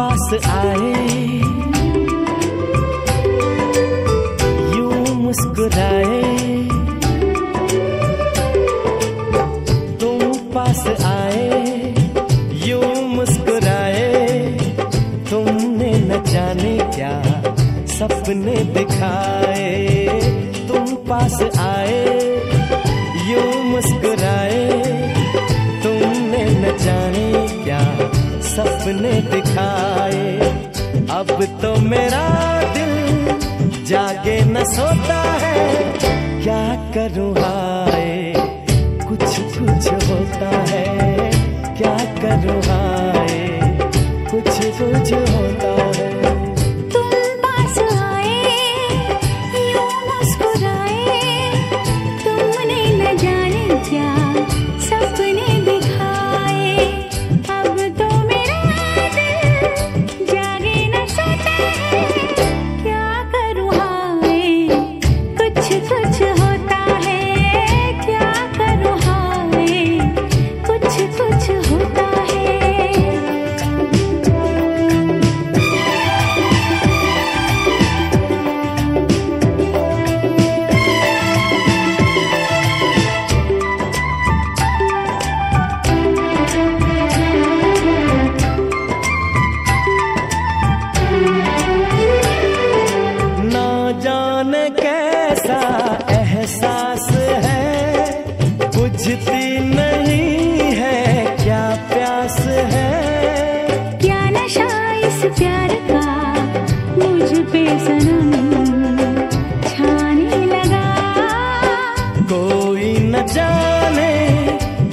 पास आए। यूँ मुस्कुराए। तुम पास आए। यूँ मुस्कुराए। तुमने न जाने क्या सपने दिखाए। तुम पास आए। यूँ मुस्कुराए। तुमने न जाने क्या सपने दिखाए। अब तो मेरा दिल जागे न सोता है। क्या करूँ हाय? कुछ कुछ होता है। क्या करूँ हाय? कुछ कुछ होता है।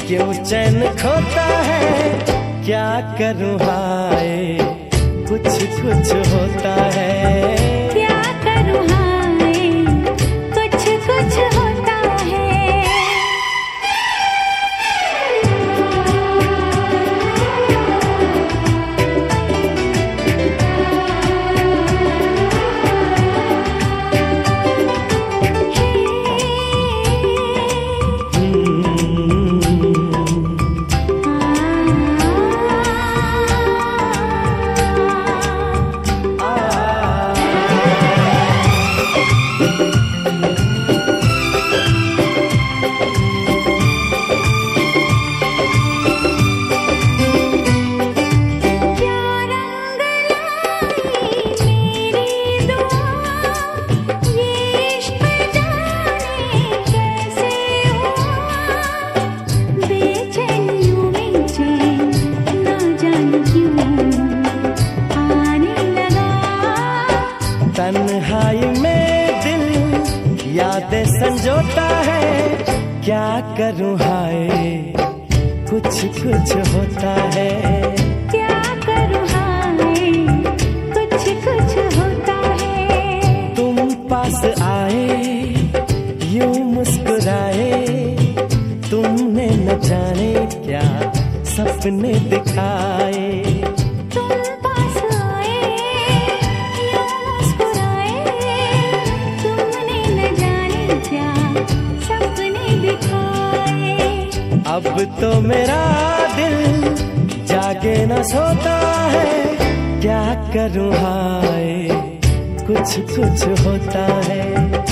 क्यों चैन खोता है क्या करूँ हाय कुछ कुछ होता है। क्या करूँ हाय? तन्हाई में दिल यादें संजोता है। क्या करूँ हाय? कुछ कुछ होता है। क्या करूँ हाय? कुछ कुछ होता है। तुम पास आए यूँ मुस्कुराए। तुमने न जाने क्या सपने दिखाए अब तो मेरा दिल जागे न सोता है। क्या करूँ हाय? कुछ कुछ होता है।